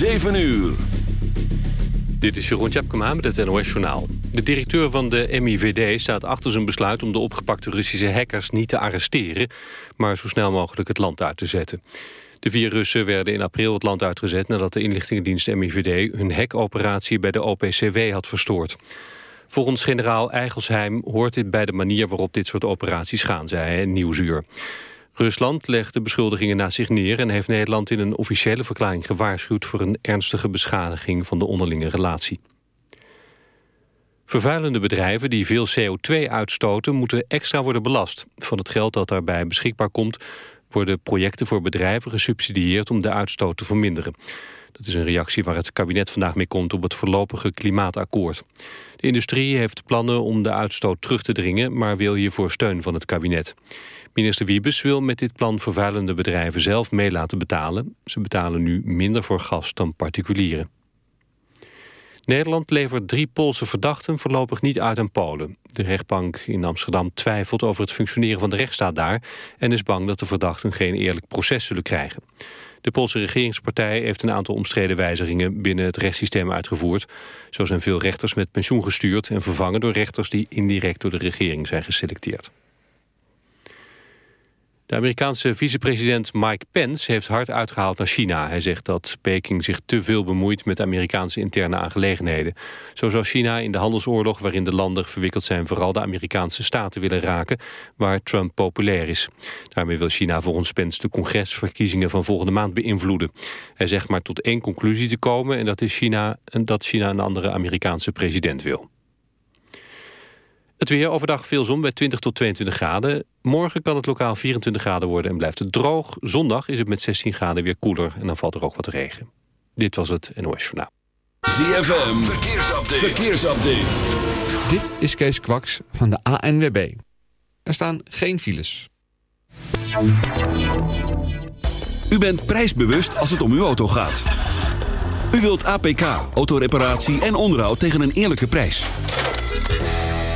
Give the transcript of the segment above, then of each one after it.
7 uur. Dit is Jeroen Tjepkema met het NOS Journaal. De directeur van de MIVD staat achter zijn besluit... om de opgepakte Russische hackers niet te arresteren... maar zo snel mogelijk het land uit te zetten. De vier Russen werden in april het land uitgezet... nadat de inlichtingendienst MIVD hun hackoperatie bij de OPCW had verstoord. Volgens generaal Eigelsheim hoort dit bij de manier waarop dit soort operaties gaan, zei hij in Nieuwsuur. Rusland legt de beschuldigingen naast zich neer... en heeft Nederland in een officiële verklaring gewaarschuwd... voor een ernstige beschadiging van de onderlinge relatie. Vervuilende bedrijven die veel CO2 uitstoten... moeten extra worden belast. Van het geld dat daarbij beschikbaar komt... worden projecten voor bedrijven gesubsidieerd om de uitstoot te verminderen. Dat is een reactie waar het kabinet vandaag mee komt op het voorlopige klimaatakkoord. De industrie heeft plannen om de uitstoot terug te dringen... maar wil hiervoor steun van het kabinet. Minister Wiebes wil met dit plan vervuilende bedrijven zelf mee laten betalen. Ze betalen nu minder voor gas dan particulieren. Nederland levert drie Poolse verdachten voorlopig niet uit aan Polen. De rechtbank in Amsterdam twijfelt over het functioneren van de rechtsstaat daar... en is bang dat de verdachten geen eerlijk proces zullen krijgen. De Poolse regeringspartij heeft een aantal omstreden wijzigingen binnen het rechtssysteem uitgevoerd. Zo zijn veel rechters met pensioen gestuurd en vervangen door rechters die indirect door de regering zijn geselecteerd. De Amerikaanse vicepresident Mike Pence heeft hard uitgehaald naar China. Hij zegt dat Peking zich te veel bemoeit met Amerikaanse interne aangelegenheden. Zo zou China in de handelsoorlog waarin de landen verwikkeld zijn... vooral de Amerikaanse staten willen raken, waar Trump populair is. Daarmee wil China volgens Pence de congresverkiezingen van volgende maand beïnvloeden. Hij zegt maar tot één conclusie te komen... en dat, is China, dat China een andere Amerikaanse president wil. Het weer overdag veel zon bij 20 tot 22 graden. Morgen kan het lokaal 24 graden worden en blijft het droog. Zondag is het met 16 graden weer koeler en dan valt er ook wat regen. Dit was het NOS Journaal. ZFM, verkeersupdate. verkeersupdate. Dit is Kees Kwaks van de ANWB. Er staan geen files. U bent prijsbewust als het om uw auto gaat. U wilt APK, autoreparatie en onderhoud tegen een eerlijke prijs.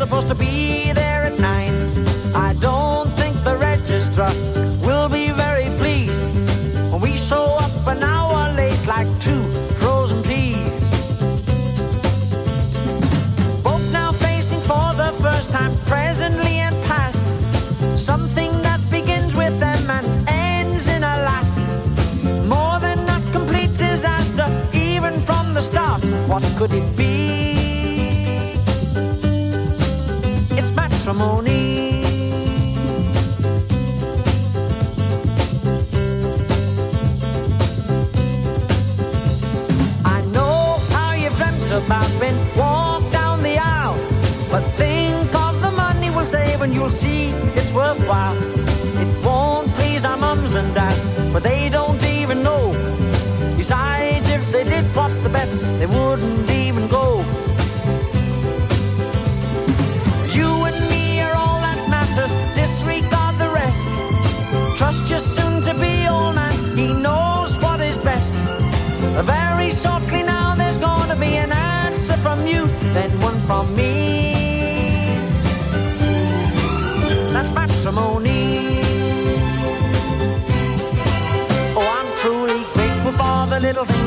Supposed to be What could it be? It's matrimony. I know how you've dreamt about being walked down the aisle, but think of the money we'll save and you'll see it's worthwhile.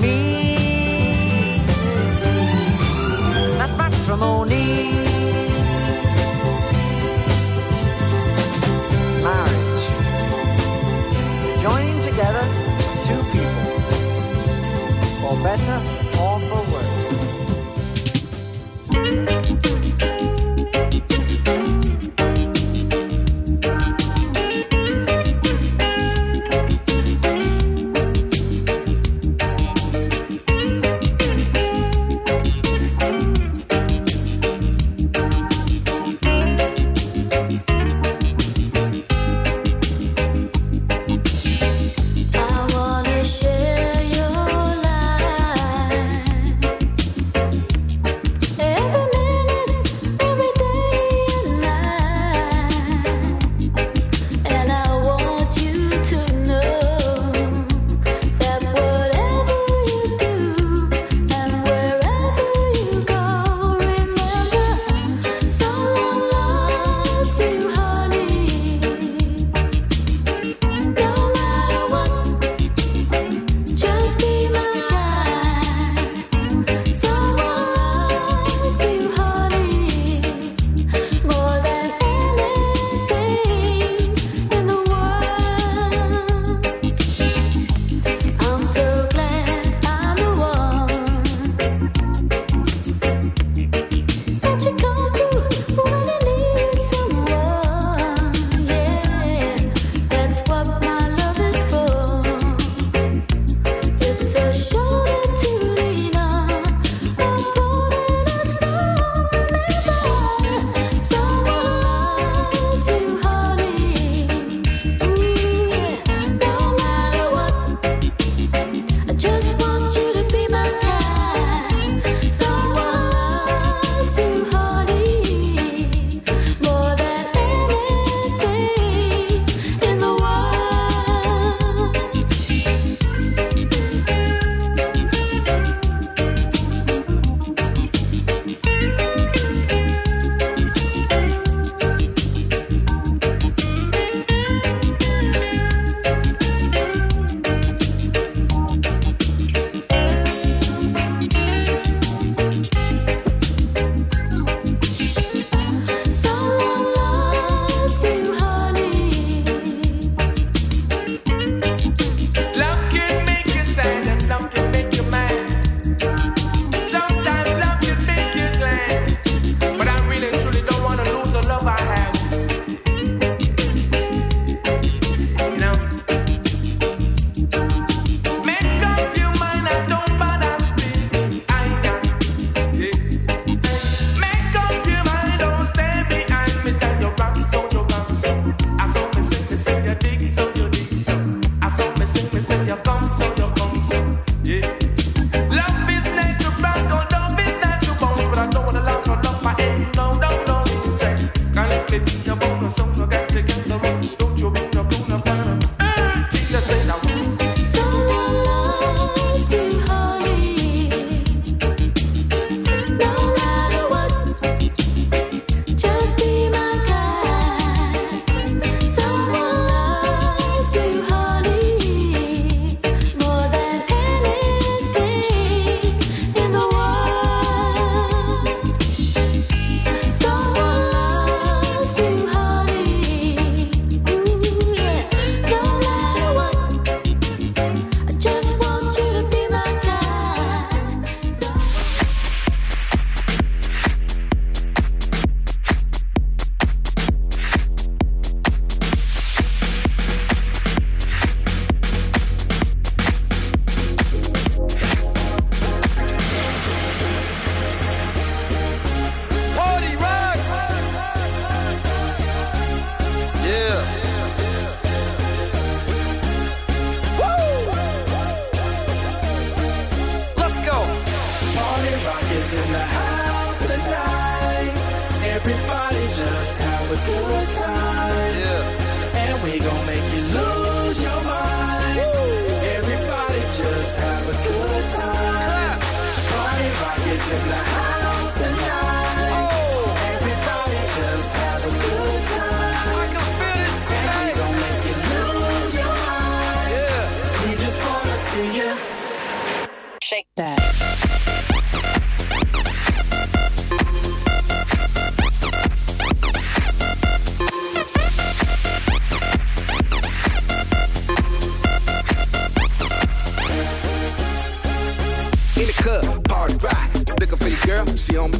me. That's matrimony. Marriage. Joining together two people for better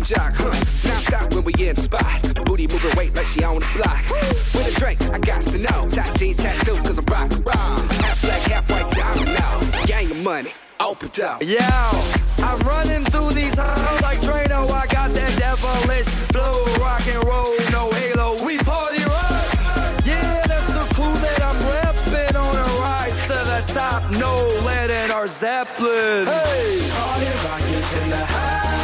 jock, huh? Now stop when we in the spot. Booty moving weight like she on the block. With a drink, I got to know. Top jeans tattoo, cause I'm rock wrong. Half black, half white, diamond now. Gang of money, open up. Yeah, I'm running through these halls like Drano. I got that devilish flow, rock and roll, no halo. We party rock. Yeah, that's the crew that I'm repping on a rise to the top. No lead in our Zeppelin. Hey, party rock is in the house.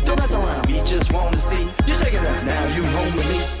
don't mess around, we just wanna see you shaking up. Now you home with me.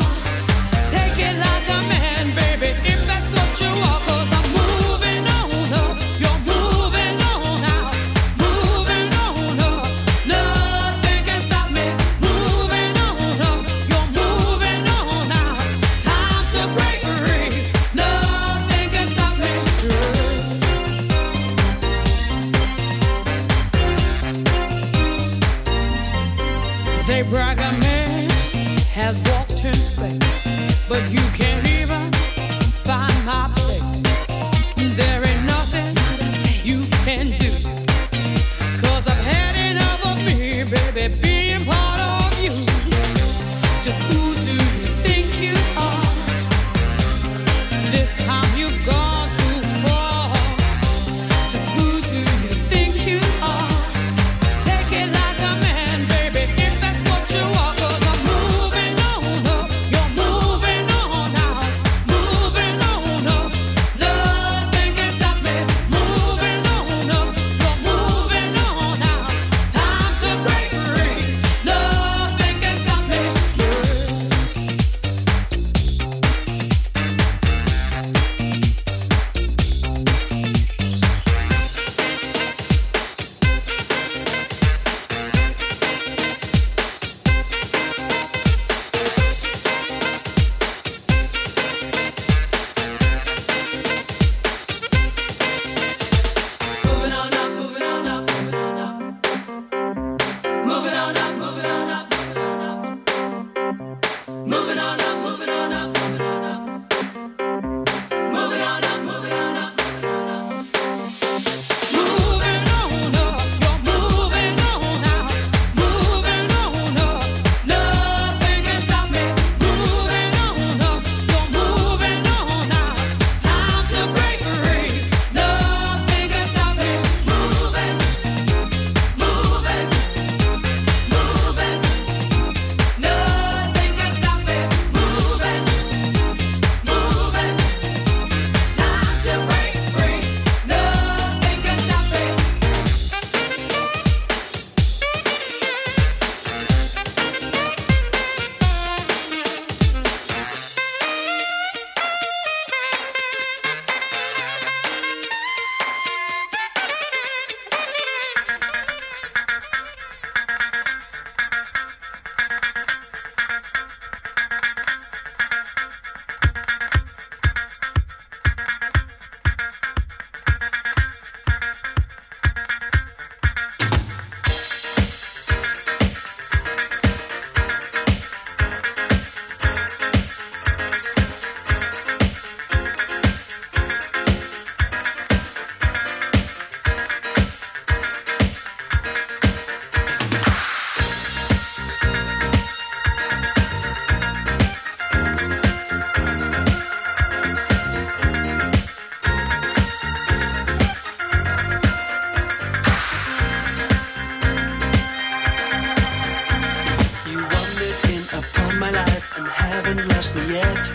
nothing less yet.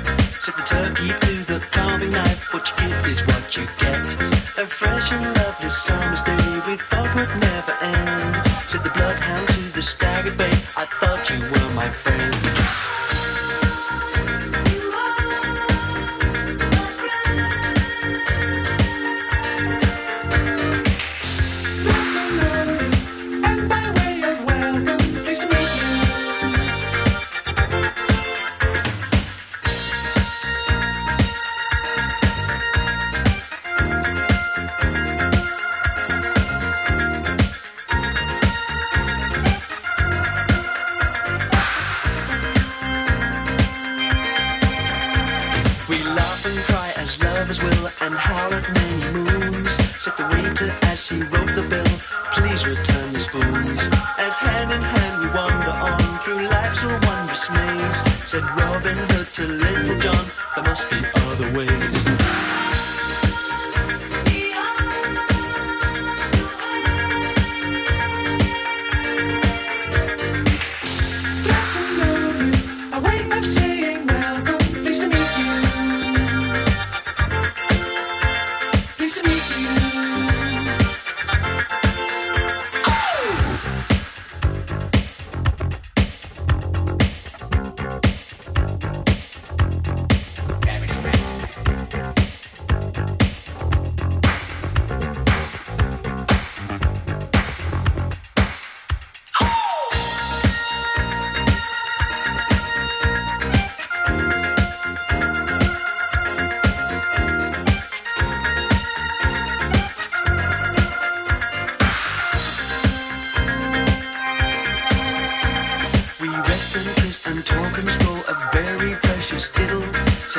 Sip a turkey to the carving knife. What you give is what you get. A fresh and lovely summer's day we thought would never end. Said the bloodhound to the stag at bay. I thought you were my friend.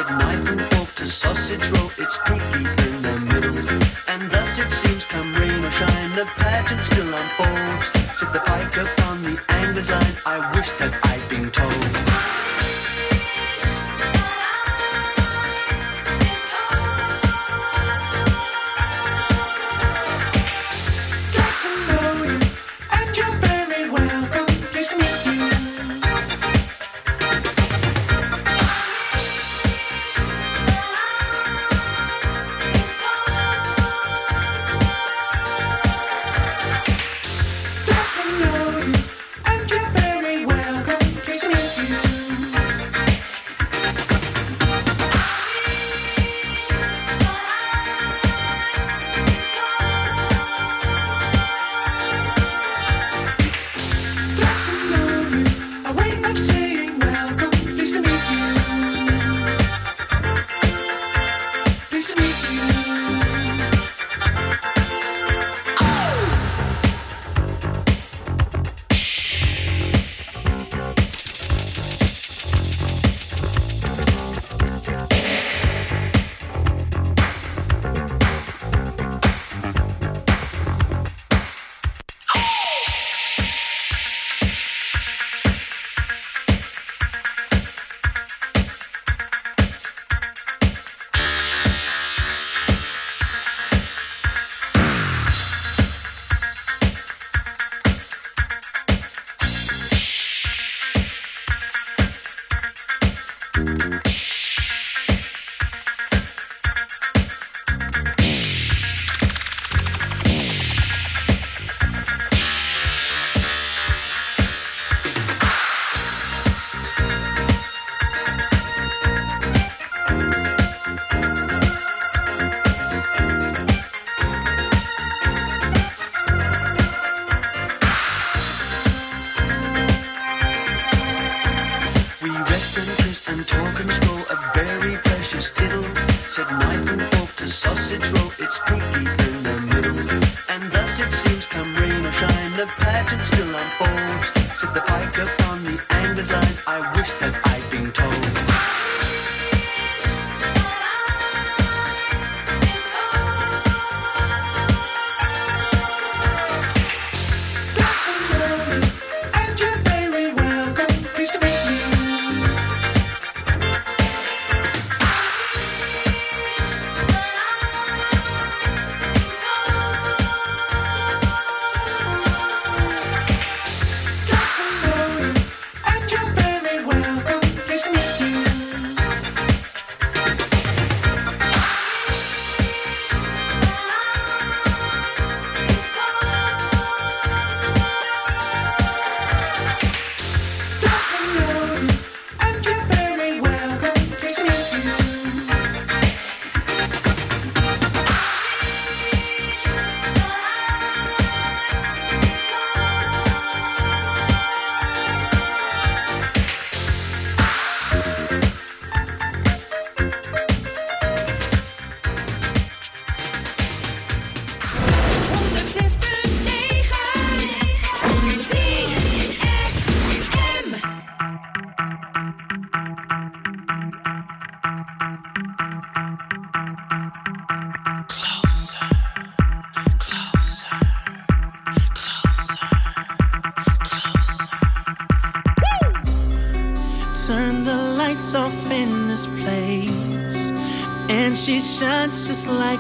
knife and fork to sausage roll. It's cooking in the middle, and thus it seems, come rain or shine, the pageant still unfolds.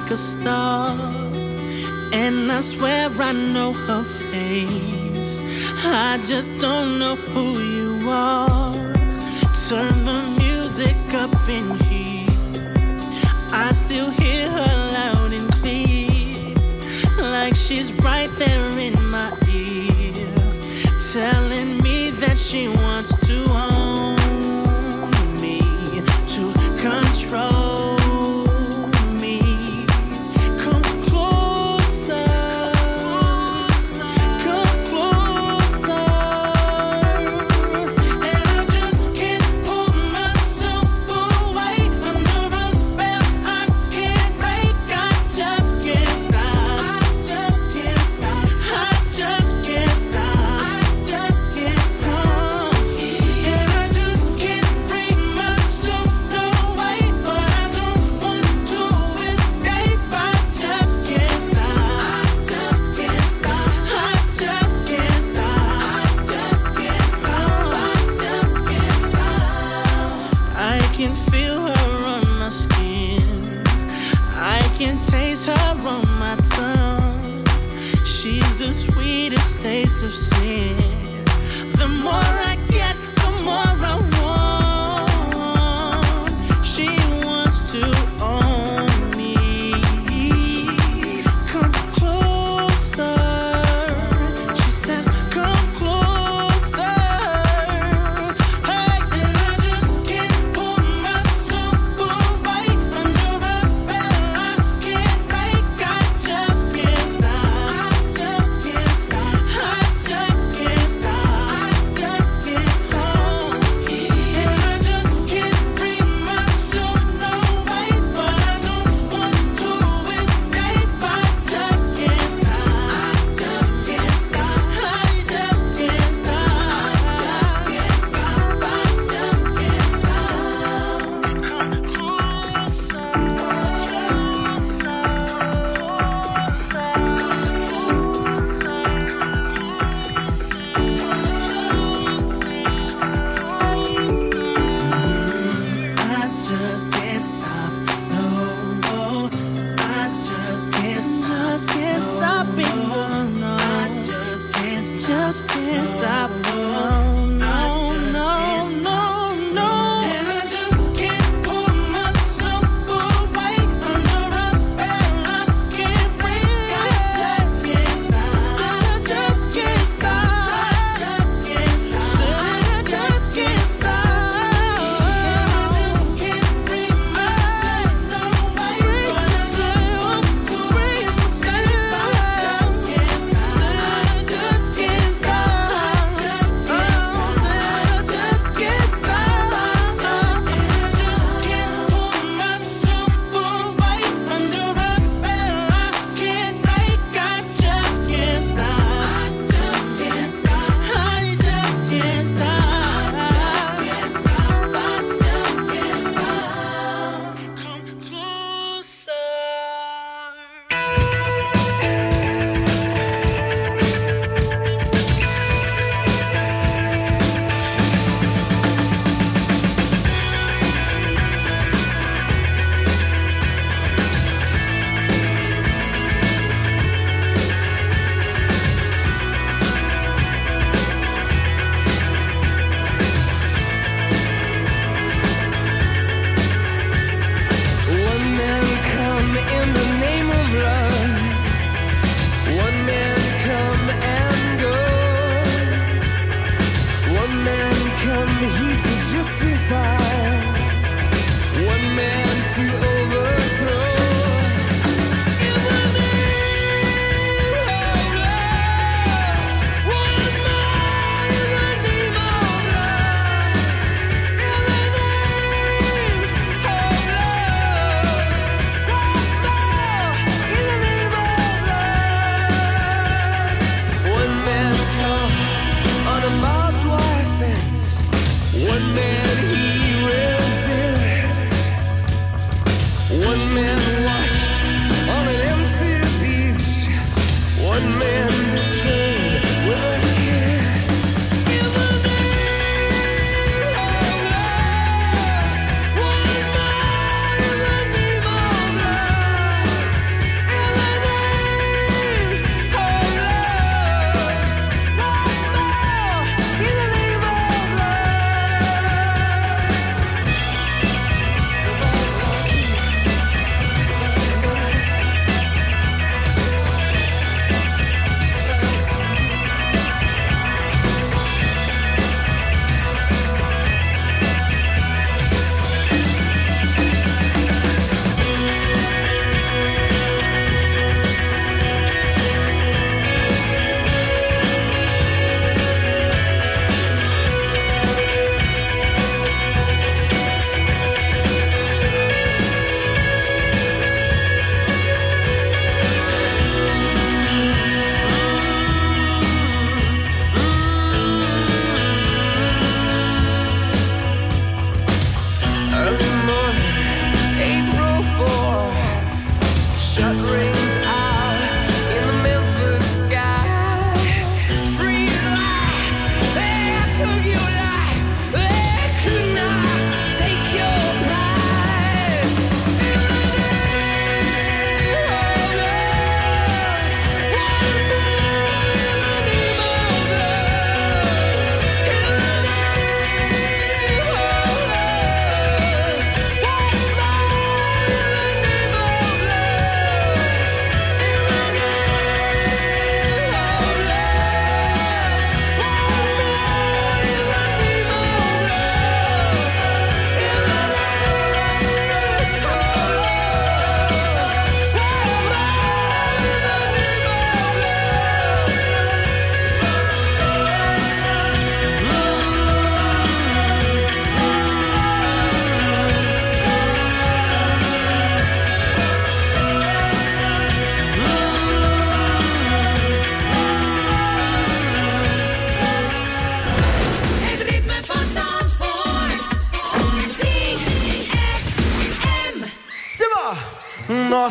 like a star.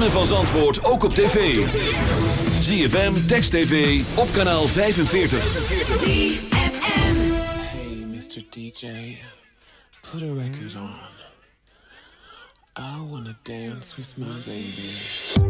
ritme van Zandvoort ook op tv. ZFM, Text TV, op kanaal 45. Hey Mr. DJ, put a record on. I wanna dance with my baby.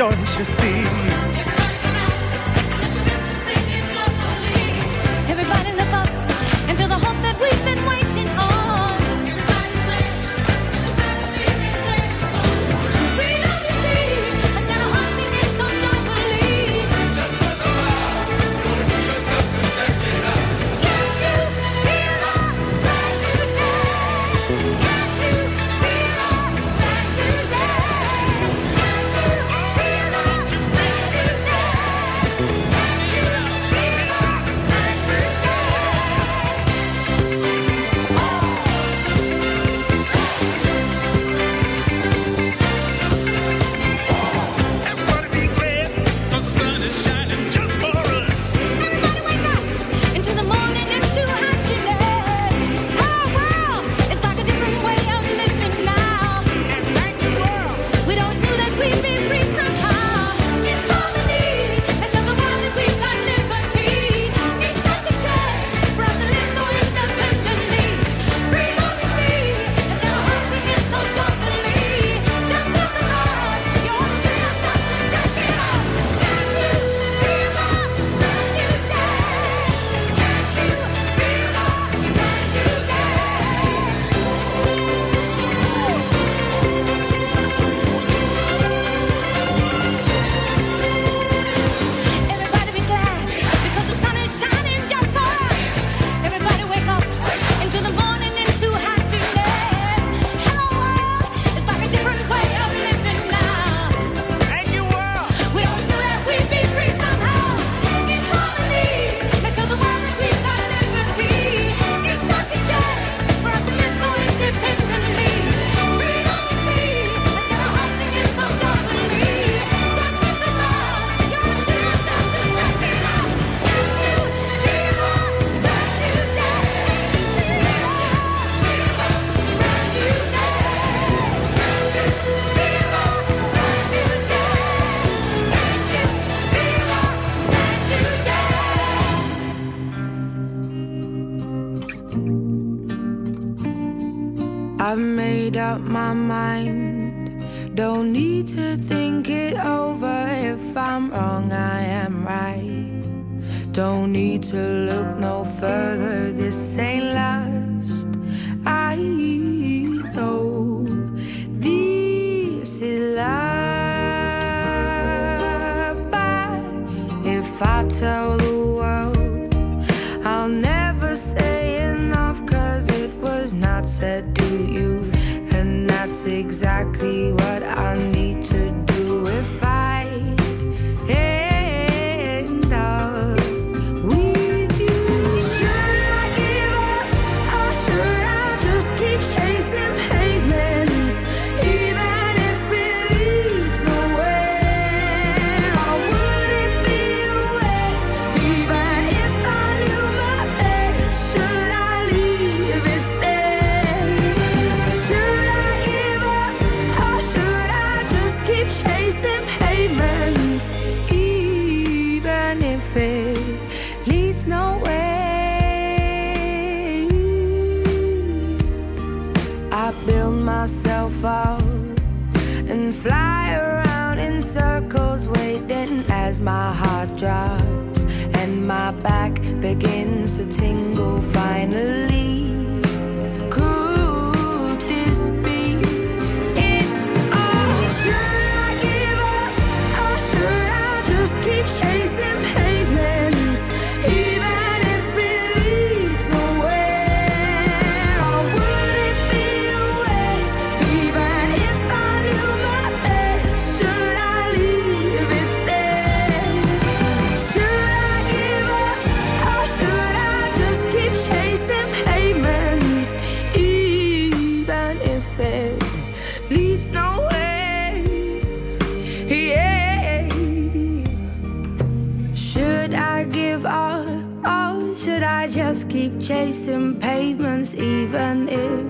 don't you see? my back begins to tingle finally. even if